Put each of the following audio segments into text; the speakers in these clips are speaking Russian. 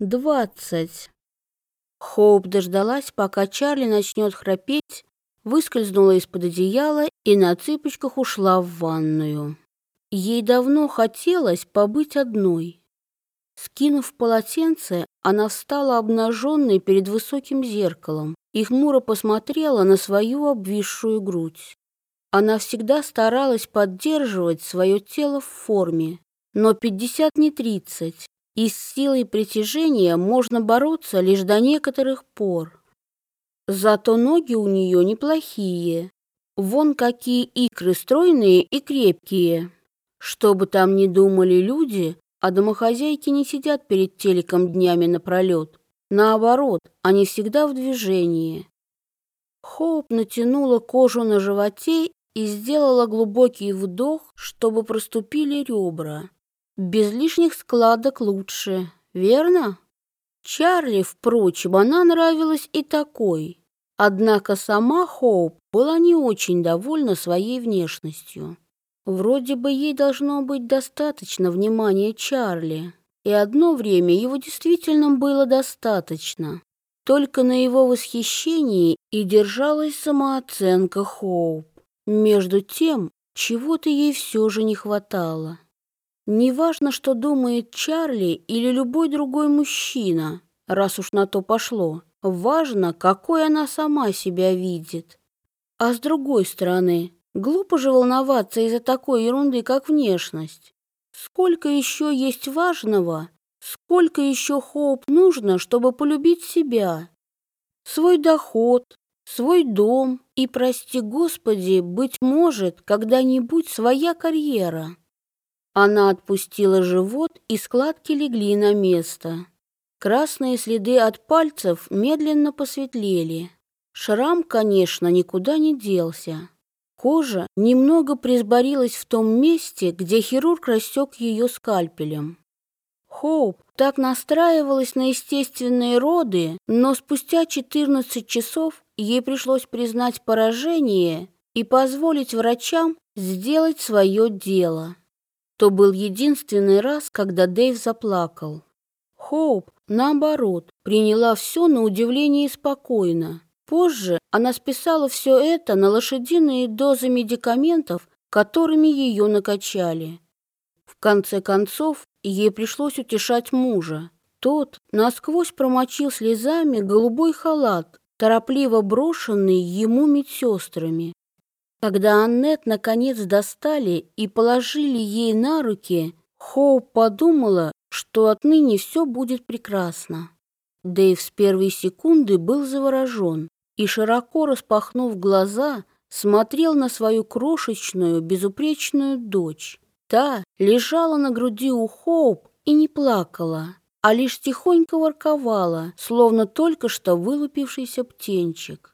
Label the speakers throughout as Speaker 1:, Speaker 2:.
Speaker 1: двадцать. Хоуп дождалась, пока Чарли начнет храпеть, выскользнула из-под одеяла и на цыпочках ушла в ванную. Ей давно хотелось побыть одной. Скинув полотенце, она встала обнаженной перед высоким зеркалом и хмуро посмотрела на свою обвисшую грудь. Она всегда старалась поддерживать свое тело в форме, но 50 не 30, и с силой притяжения можно бороться лишь до некоторых пор. Зато ноги у нее неплохие. Вон какие икры стройные и крепкие. Что бы там ни думали люди, а домохозяйки не сидят перед телеком днями напролет. Наоборот, они всегда в движении. Хоуп натянула кожу на животе и сделала глубокий вдох, чтобы проступили ребра. Без лишних складок лучше, верно? Чарли, впрочем, она нравилась и такой. Однако сама Хоуп была не очень довольна своей внешностью. Вроде бы ей должно быть достаточно внимания Чарли, и одно время его действительно было достаточно. Только на его восхищении и держалась самооценка Хоуп. Между тем, чего-то ей все же не хватало. Неважно, что думает Чарли или любой другой мужчина, раз уж на то пошло. Важно, какой она сама себя видит. А с другой стороны, глупо же волноваться из-за такой ерунды, как внешность. Сколько еще есть важного, сколько еще Хоуп нужно, чтобы полюбить себя. Свой доход, свой дом и, прости Господи, быть может, когда-нибудь своя карьера. Она отпустила живот, и складки легли на место. Красные следы от пальцев медленно посветлели. Шрам, конечно, никуда не делся. Кожа немного присборилась в том месте, где хирург рассек ее скальпелем. Хоуп так настраивалась на естественные роды, но спустя 14 часов ей пришлось признать поражение и позволить врачам сделать свое дело. То был единственный раз, когда Дэйв заплакал. Хоуп Наоборот, приняла все на удивление спокойно. Позже она списала все это на лошадиные дозы медикаментов, которыми ее накачали. В конце концов, ей пришлось утешать мужа. Тот насквозь промочил слезами голубой халат, торопливо брошенный ему медсестрами. Когда Аннет наконец достали и положили ей на руки, Хоуп подумала, что отныне все будет прекрасно. Дэйв с первой секунды был заворожен и, широко распахнув глаза, смотрел на свою крошечную, безупречную дочь. Та лежала на груди у Хоуп и не плакала, а лишь тихонько ворковала, словно только что вылупившийся птенчик.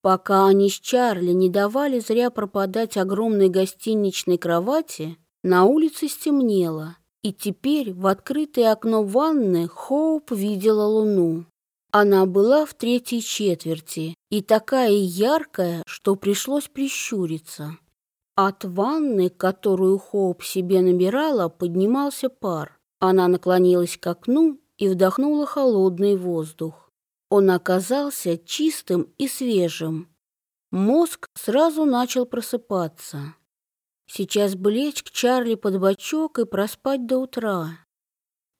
Speaker 1: Пока они с Чарли не давали зря пропадать огромной гостиничной кровати, на улице стемнело, и теперь в открытое окно ванны Хоуп видела луну. Она была в третьей четверти и такая яркая, что пришлось прищуриться. От ванны, которую Хоуп себе набирала, поднимался пар. Она наклонилась к окну и вдохнула холодный воздух. Он оказался чистым и свежим. Мозг сразу начал просыпаться. Сейчас бы к Чарли под бочок и проспать до утра.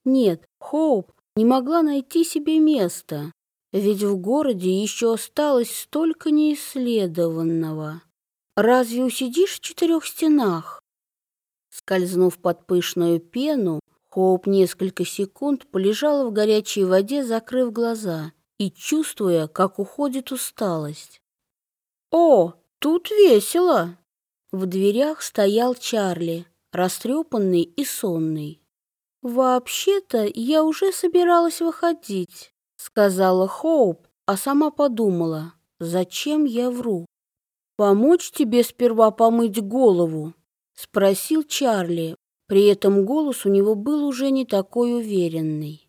Speaker 1: Нет, Хоуп не могла найти себе места, ведь в городе еще осталось столько неисследованного. Разве усидишь в четырех стенах? Скользнув под пышную пену, Хоуп несколько секунд полежала в горячей воде, закрыв глаза и чувствуя, как уходит усталость. «О, тут весело!» В дверях стоял Чарли, растрепанный и сонный. «Вообще-то я уже собиралась выходить», — сказала Хоуп, а сама подумала, зачем я вру. «Помочь тебе сперва помыть голову?» — спросил Чарли. При этом голос у него был уже не такой уверенный.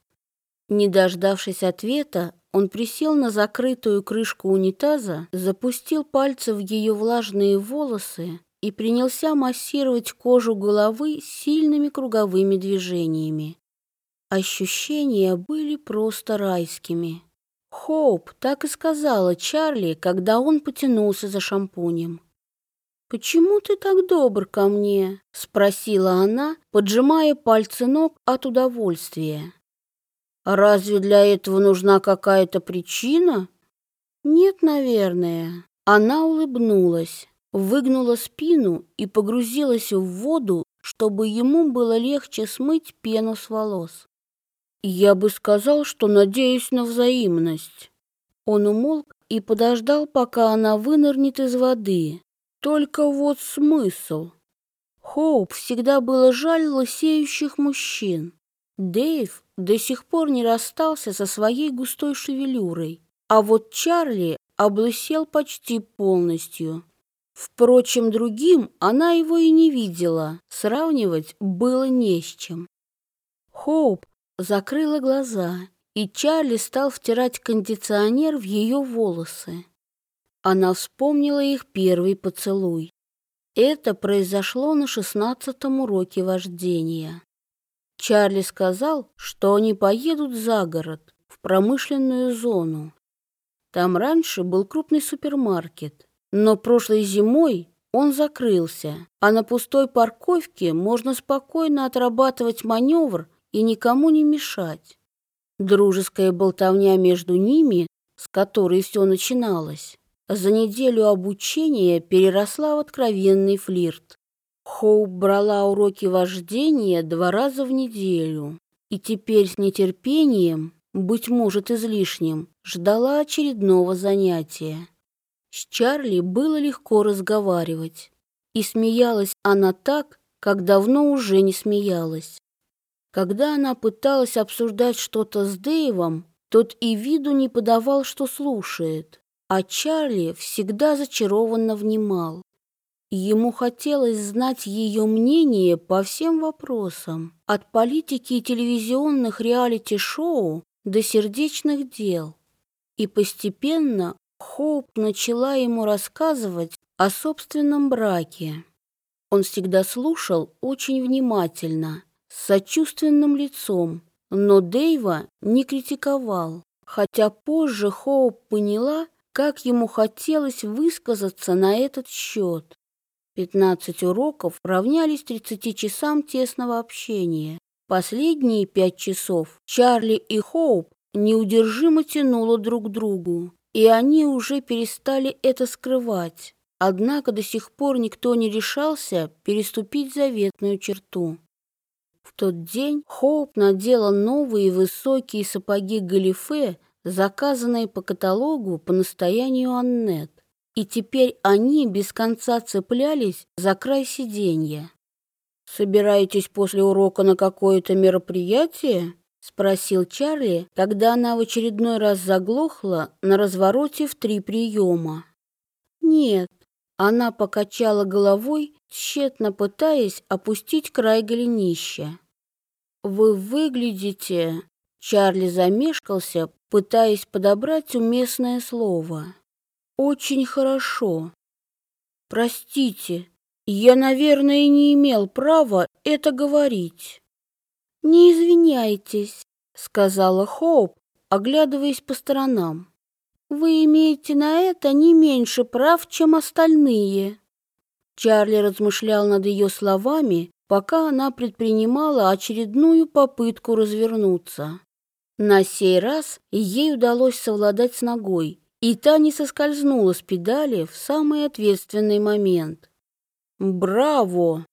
Speaker 1: Не дождавшись ответа, он присел на закрытую крышку унитаза, запустил пальцы в ее влажные волосы и принялся массировать кожу головы сильными круговыми движениями. Ощущения были просто райскими. Хоуп так и сказала Чарли, когда он потянулся за шампунем. «Почему ты так добр ко мне?» — спросила она, поджимая пальцы ног от удовольствия. «Разве для этого нужна какая-то причина?» «Нет, наверное». Она улыбнулась, выгнула спину и погрузилась в воду, чтобы ему было легче смыть пену с волос. «Я бы сказал, что надеюсь на взаимность». Он умолк и подождал, пока она вынырнет из воды. Только вот смысл. Хоуп всегда было жаль лысеющих мужчин. Дэйв до сих пор не расстался со своей густой шевелюрой, а вот Чарли облысел почти полностью. Впрочем, другим она его и не видела, сравнивать было не с чем. Хоуп закрыла глаза, и Чарли стал втирать кондиционер в ее волосы. Она вспомнила их первый поцелуй. Это произошло на шестнадцатом уроке вождения. Чарли сказал, что они поедут за город, в промышленную зону. Там раньше был крупный супермаркет, но прошлой зимой он закрылся, а на пустой парковке можно спокойно отрабатывать маневр и никому не мешать. Дружеская болтовня между ними, с которой все начиналось, за неделю обучения переросла в откровенный флирт. Хоуп брала уроки вождения два раза в неделю и теперь с нетерпением, быть может излишним, ждала очередного занятия. С Чарли было легко разговаривать, и смеялась она так, как давно уже не смеялась. Когда она пыталась обсуждать что-то с Дэйвом, тот и виду не подавал, что слушает, а Чарли всегда зачарованно внимал. Ему хотелось знать ее мнение по всем вопросам, от политики и телевизионных реалити-шоу до сердечных дел. И постепенно Хоуп начала ему рассказывать о собственном браке. Он всегда слушал очень внимательно, с сочувственным лицом, но Дэйва не критиковал, хотя позже Хоуп поняла, как ему хотелось высказаться на этот счет. 15 уроков равнялись 30 часам тесного общения. Последние пять часов Чарли и Хоуп неудержимо тянуло друг к другу, и они уже перестали это скрывать. Однако до сих пор никто не решался переступить заветную черту. В тот день Хоуп надела новые высокие сапоги галифе, заказанные по каталогу по настоянию Аннет и теперь они без конца цеплялись за край сиденья. «Собираетесь после урока на какое-то мероприятие?» — спросил Чарли, когда она в очередной раз заглохла на развороте в три приема. «Нет», — она покачала головой, тщетно пытаясь опустить край голенища. «Вы выглядите...» Чарли замешкался, пытаясь подобрать уместное слово очень хорошо. Простите, я, наверное, не имел права это говорить. Не извиняйтесь, сказала Хоуп, оглядываясь по сторонам. Вы имеете на это не меньше прав, чем остальные. Чарли размышлял над ее словами, пока она предпринимала очередную попытку развернуться. На сей раз ей удалось совладать с ногой, и та не соскользнула с педали в самый ответственный момент. «Браво!»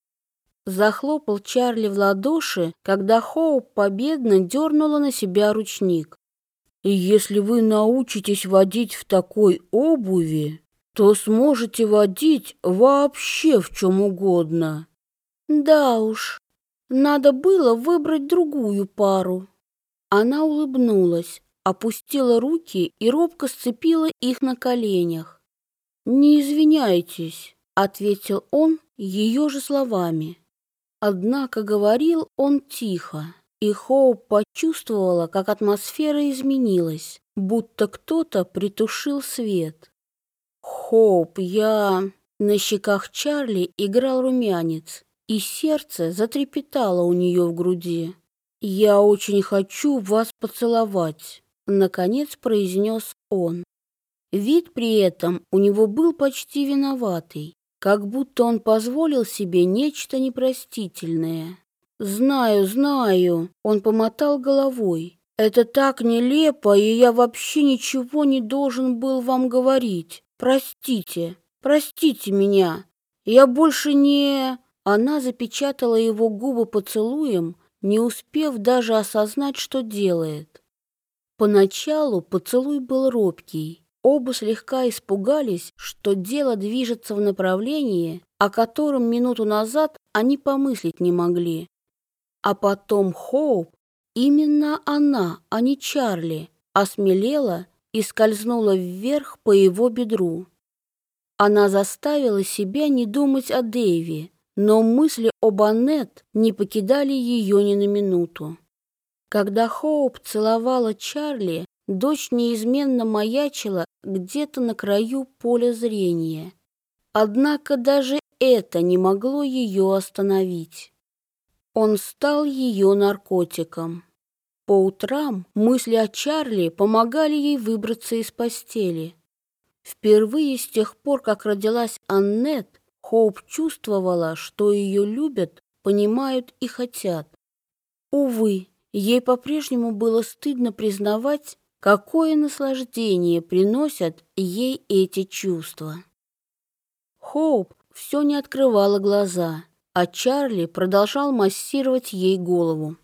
Speaker 1: Захлопал Чарли в ладоши, когда Хоуп победно дернула на себя ручник. «И если вы научитесь водить в такой обуви, то сможете водить вообще в чем угодно». «Да уж, надо было выбрать другую пару». Она улыбнулась, опустила руки и робко сцепила их на коленях. «Не извиняйтесь», — ответил он ее же словами. Однако говорил он тихо, и Хоуп почувствовала, как атмосфера изменилась, будто кто-то притушил свет. «Хоуп, я...» На щеках Чарли играл румянец, и сердце затрепетало у нее в груди. «Я очень хочу вас поцеловать», — наконец произнес он. Вид при этом у него был почти виноватый, как будто он позволил себе нечто непростительное. «Знаю, знаю», — он помотал головой. «Это так нелепо, и я вообще ничего не должен был вам говорить. Простите, простите меня. Я больше не...» Она запечатала его губы поцелуем, не успев даже осознать, что делает. Поначалу поцелуй был робкий. Оба слегка испугались, что дело движется в направлении, о котором минуту назад они помыслить не могли. А потом Хоуп, именно она, а не Чарли, осмелела и скользнула вверх по его бедру. Она заставила себя не думать о Дэйви, но мысли об Аннет не покидали ее ни на минуту. Когда Хоуп целовала Чарли, дочь неизменно маячила где-то на краю поля зрения. Однако даже это не могло ее остановить. Он стал ее наркотиком. По утрам мысли о Чарли помогали ей выбраться из постели. Впервые с тех пор, как родилась Аннет, Хоуп чувствовала, что ее любят, понимают и хотят. Увы, ей по-прежнему было стыдно признавать, какое наслаждение приносят ей эти чувства. Хоуп все не открывала глаза, а Чарли продолжал массировать ей голову.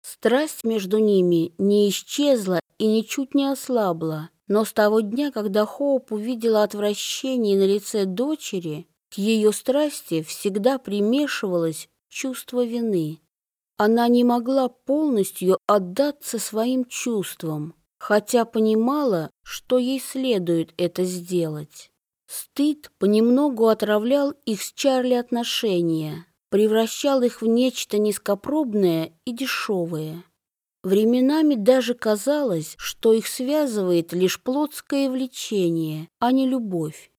Speaker 1: Страсть между ними не исчезла и ничуть не ослабла, но с того дня, когда Хоуп увидела отвращение на лице дочери, к ее страсти всегда примешивалось чувство вины. Она не могла полностью отдаться своим чувствам, хотя понимала, что ей следует это сделать. Стыд понемногу отравлял их с Чарли отношения, превращал их в нечто низкопробное и дешевое. Временами даже казалось, что их связывает лишь плотское влечение, а не любовь.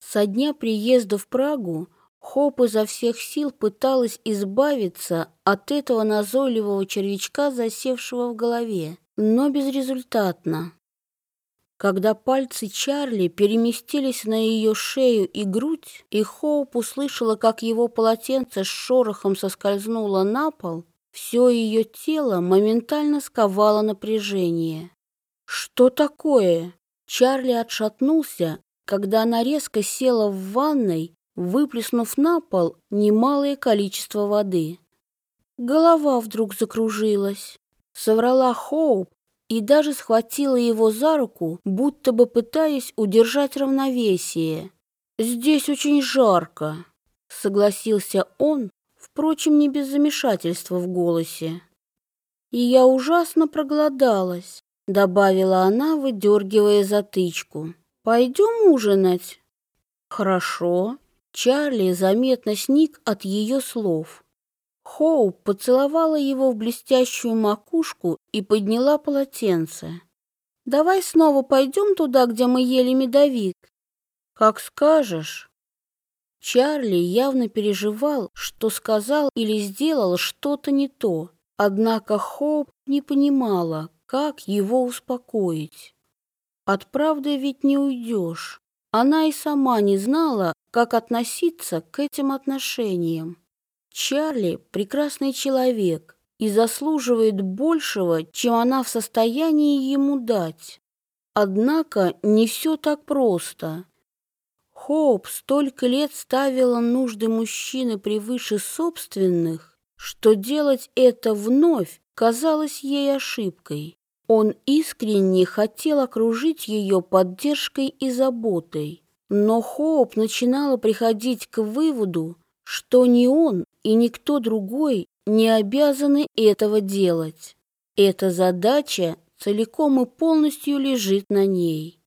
Speaker 1: Со дня приезда в Прагу Хоп изо всех сил пыталась избавиться от этого назойливого червячка, засевшего в голове, но безрезультатно. Когда пальцы Чарли переместились на ее шею и грудь, и Хоуп услышала, как его полотенце с шорохом соскользнуло на пол, все ее тело моментально сковало напряжение. «Что такое?» Чарли отшатнулся когда она резко села в ванной, выплеснув на пол немалое количество воды. Голова вдруг закружилась. Соврала Хоуп и даже схватила его за руку, будто бы пытаясь удержать равновесие. «Здесь очень жарко», — согласился он, впрочем, не без замешательства в голосе. «И я ужасно проголодалась», — добавила она, выдергивая затычку. Пойдем ужинать. Хорошо. Чарли заметно сник от ее слов. Хоуп поцеловала его в блестящую макушку и подняла полотенце. Давай снова пойдем туда, где мы ели медовик. Как скажешь. Чарли явно переживал, что сказал или сделал что-то не то. Однако Хоуп не понимала, как его успокоить. От правды ведь не уйдешь. Она и сама не знала, как относиться к этим отношениям. Чарли – прекрасный человек и заслуживает большего, чем она в состоянии ему дать. Однако не все так просто. Хоуп столько лет ставила нужды мужчины превыше собственных, что делать это вновь казалось ей ошибкой. Он искренне хотел окружить ее поддержкой и заботой, но Хоуп начинала приходить к выводу, что ни он и никто другой не обязаны этого делать. Эта задача целиком и полностью лежит на ней.